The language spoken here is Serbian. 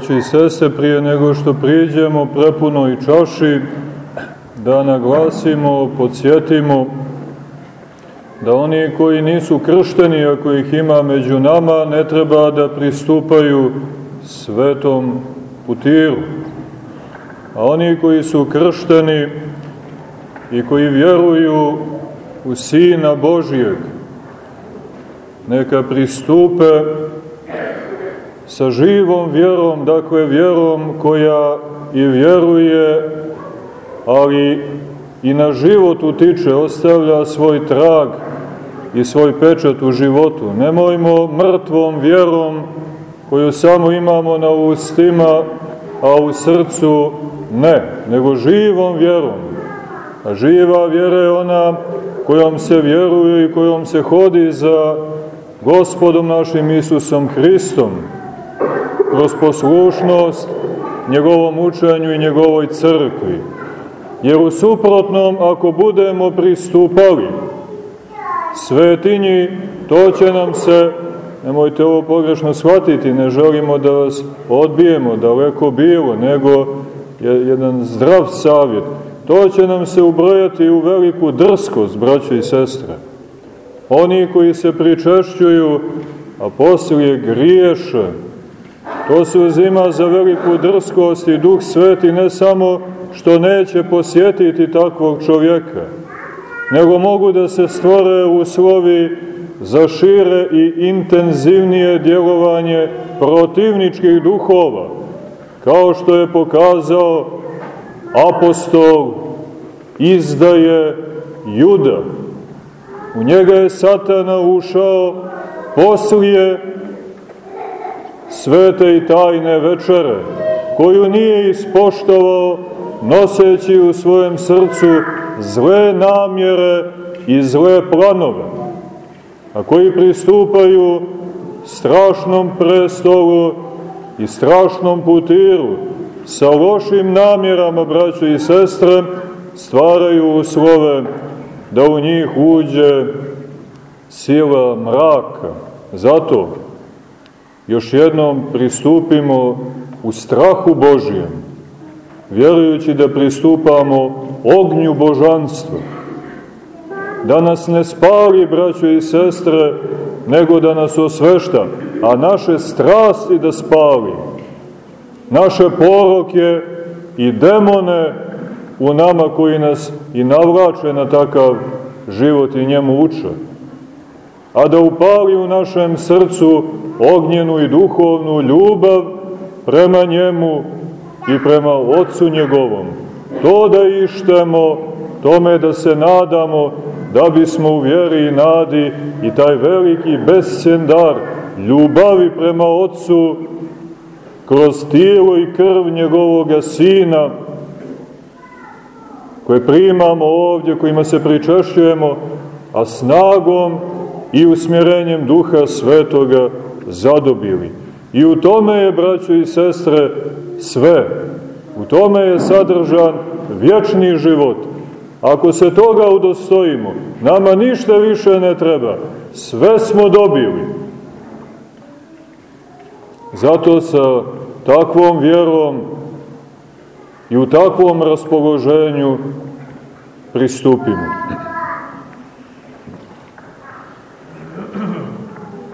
Braći i sese, prije nego što priđemo prepunoj čaši, da naglasimo, podsjetimo da oni koji nisu kršteni, ako ih ima među nama, ne treba da pristupaju svetom putiru. A oni koji su kršteni i koji vjeruju u Sina Božijeg, neka pristupe sa živom vjerom, dakle vjerom koja i vjeruje, ali i na život utiče, ostavlja svoj trag i svoj pečat u životu. Nemojmo mrtvom vjerom koju samo imamo na ustima, a u srcu ne, nego živom vjerom. A živa vjera je ona kojom se vjeruje i kojom se hodi za gospodom našim Isusom Hristom, kroz poslušnost njegovom učenju i njegovoj crkvi. Jer u suprotnom, ako budemo pristupali svetinji, to će nam se, nemojte ovo pogrešno shvatiti, ne želimo da vas odbijemo, daleko bilo, nego jedan zdrav savjet. To će nam se ubrojati u veliku drskost, braće i sestre. Oni koji se pričešćuju, a poslije griješe, To se uzima za veliku drskost i duh sveti ne samo što neće posjetiti takvog čovjeka, nego mogu da se stvore uslovi za šire i intenzivnije djelovanje protivničkih duhova, kao što je pokazao apostol izdaje Juda. U njega je satana ušao poslije svete i tajne večere, koju nije ispoštovao noseći u svojem srcu zle namjere i zle planove, a koji pristupaju strašnom prestolu i strašnom putiru sa lošim namjerama, braćo i sestre, stvaraju uslove da u njih uđe sila mraka. Zato još jednom pristupimo u strahu Božijem, vjerujući da pristupamo ognju božanstva, da nas ne spali, braćo i sestre, nego da nas osvešta, a naše strasti da spali, naše poroke i demone u nama koji nas i navlače na takav život i njemu uče, a da upali u našem srcu ognjenu i duhovnu ljubav prema njemu i prema Otcu njegovom. To da ištemo, tome da se nadamo, da bismo u vjeri i nadi i taj veliki bescendar ljubavi prema Otcu kroz tijelo i krv njegovoga Sina, koje primamo ovdje, kojima se pričešćujemo, a snagom i usmjerenjem Duha Svetoga zadobili. I u tome je, braćo i sestre, sve. U tome je sadržan vječni život. Ako se toga udostojimo, nama ništa više ne treba. Sve smo dobili. Zato sa takvom vjerom i u takvom raspoloženju pristupimo.